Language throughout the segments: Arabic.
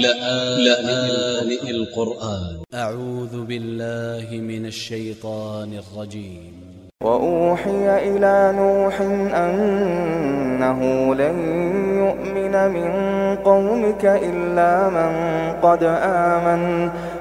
لآن القرآن. أ ع و ذ ب ا ل ل ه من ا ل ش ي ط ا ن ا ل ج ي م وأوحي إلى نوح أنه لن يؤمن من قومك إلا من قد آمن.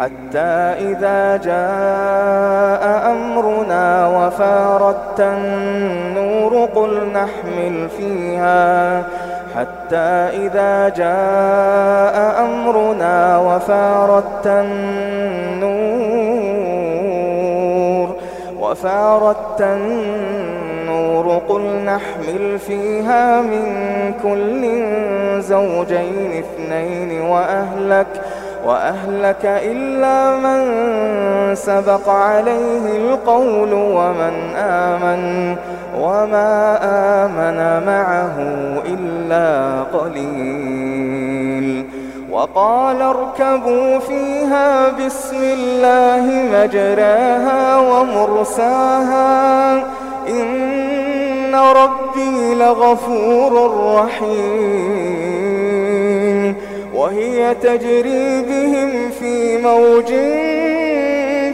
حتى إذا جاء أمرنا وفاردت النور قل نحمل فيها. حتى إذا جاء أمرنا وفاردت النور وفاردت النور قل نحمل فيها من كل زوجين اثنين وأهلك. وأهلك إلا من سبق عليه القول ومن آمن وما آمن معه إلا قليل وقال اركبوا فيها بسم الله مجراها ومرساها إن ربي لغفور رحيم وهي تجري بهم في موج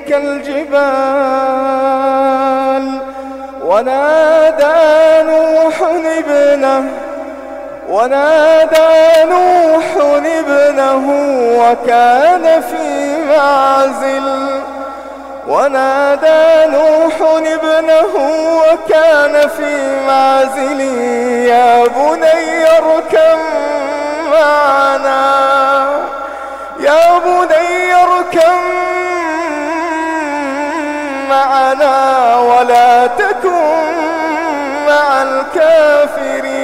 كالجبال. ونادى نوح ابنه ونادى نوح ابنه وكان في معزل. ونادى نوح ابنه وكان في معزل. يا بني اركب معنا ولا تكن مع الكافرين.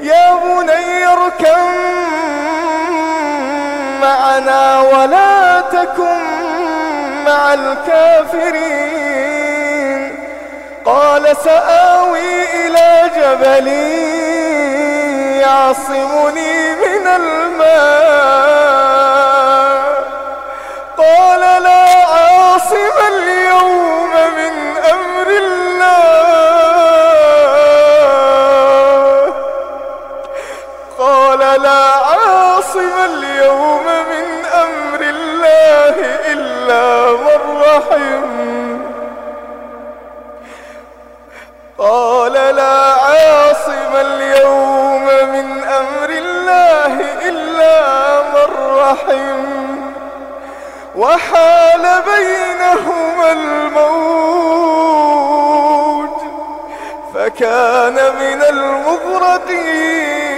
يا بني اركب معنا ولا تكن مع الكافرين. قال سآوي إلى جبلين يعصمني من الماء. قال لا قال لا عاصم اليوم من أمر الله إلا من رحم قال لا عاصم اليوم من أمر الله إلا من رحم وحال بينهما الموت فكان من المغرقين.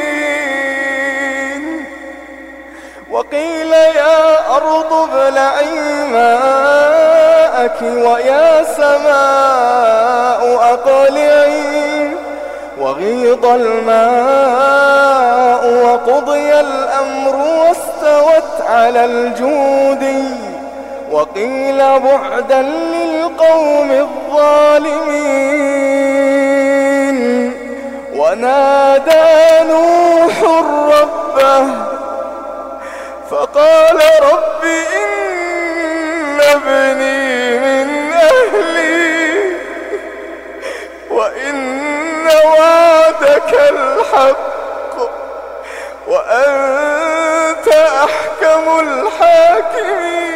وقيل يا أرض ابلعي ماءك ويا سماء أقلعي وغيض الماء وقضي الأمر واستوت على الجود وقيل بعدا للقوم الظالمين ونادى نوح ربه فقال رب إن ابني من أهلي وإن وعدك الحق وأنت أحكم الحاكمين.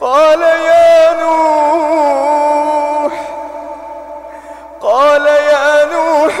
قال يا نوح قال يا نوح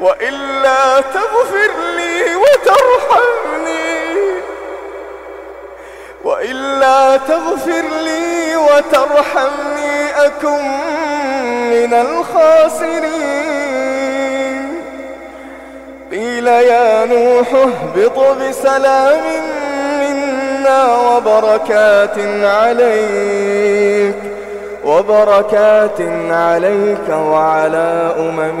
وإلا تغفر لي وترحمني. وإلا تغفر لي وترحمني أكن من الخاسرين. قيل يا نوح اهبط بسلام منا وبركات عليك وبركات عليك وعلى أمم